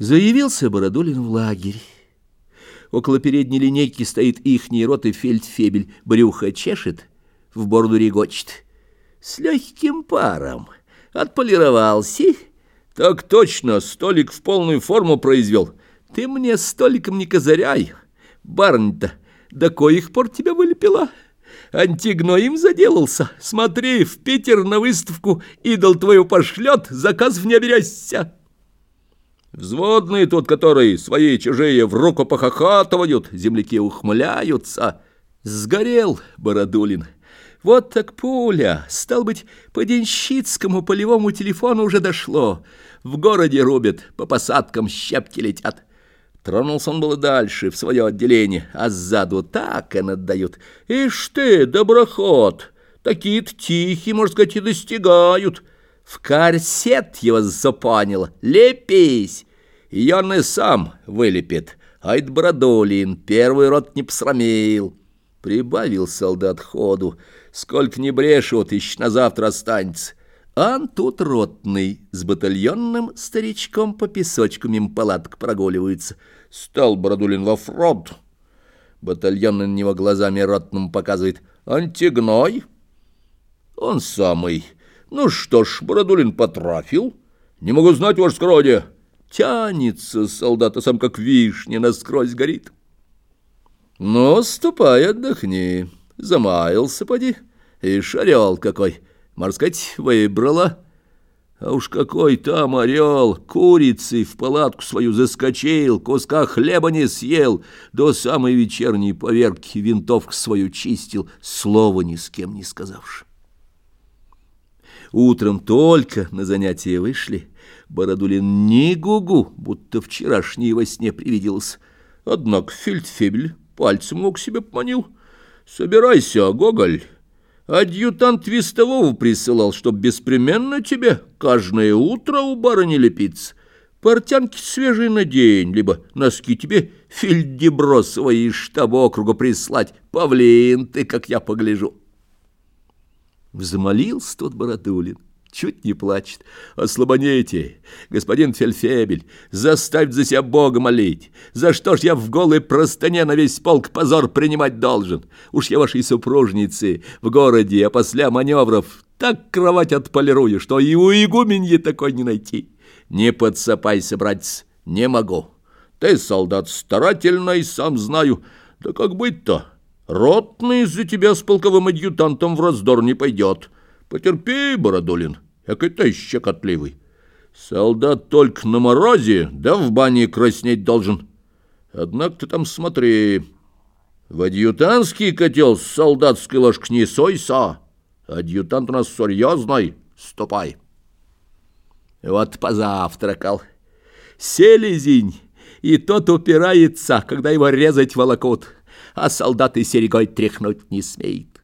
Заявился Бородулин в лагерь. Около передней линейки стоит ихний рот и фельдфебель. Брюхо чешет, в бороду регочет. С легким паром. Отполировался. Так точно, столик в полную форму произвел. Ты мне столиком не козыряй. Барынь-то до коих пор тебя вылепила? Антигной им заделался. Смотри, в Питер на выставку идол твою пошлет, заказов не оберяйся. Взводные тут, которые свои чужие в руку похохатывают, земляки ухмыляются. Сгорел Бородулин. Вот так пуля. Стал быть, по денщицкому полевому телефону уже дошло. В городе рубят, по посадкам щепки летят. Тронулся он было дальше, в свое отделение, а сзаду так и наддают. Ишь ты, доброход, такие-то тихие, можно сказать, и достигают. В корсет его запанило. Лепись! И он и сам вылепит. Айд Брадолин, первый рот не посрамил. Прибавил солдат ходу. Сколько не брешут, еще на завтра останется. Ан тут ротный, с батальонным старичком по песочку мимо палаток прогуливается. Стал Брадулин во фронт. Батальонный на него глазами ротному показывает. Антигной? Он самый. Ну что ж, Бородулин потрафил. Не могу знать, ваше скроде. Тянется солдат, а сам как вишня насквозь горит. Ну, ступай, отдохни. Замаялся, поди. И шарел какой. Можно сказать, выбрала. А уж какой там орел, курицей в палатку свою заскочил, куска хлеба не съел, до самой вечерней поверки винтовку свою чистил, слова ни с кем не сказавши. Утром только на занятия вышли. Бородулин ни гугу, будто вчерашний во сне привиделся. Однако фельдфебель пальцем к себе поманил. «Собирайся, Гоголь!» Адъютант Вестового присылал, чтоб беспременно тебе каждое утро у барыни лепиться. Портянки свежие на день, либо носки тебе фельдебросовые из штаба округа прислать. Павлин ты, как я погляжу. Взмолился тот Бородулин, чуть не плачет. Ослабонейте, господин Фельфебель, заставь за себя Бога молить. За что ж я в голой простыне на весь полк позор принимать должен? Уж я вашей супружнице в городе, а после маневров так кровать отполирую, что и у игуменьи такой не найти. Не подсыпайся, братец, не могу. Ты солдат старательный, сам знаю. Да как быть-то? Ротный из-за тебя с полковым адъютантом в раздор не пойдет. Потерпи, Бородулин, якой ты щекотливый. Солдат только на морозе, да в бане краснеть должен. Однако ты там смотри. В адъютантский котел с солдатской ложкой не сойся. Адъютант у нас серьезный. Ступай. Вот позавтракал. Селезень, и тот упирается, когда его резать волокут а солдаты серегой тряхнуть не смеет.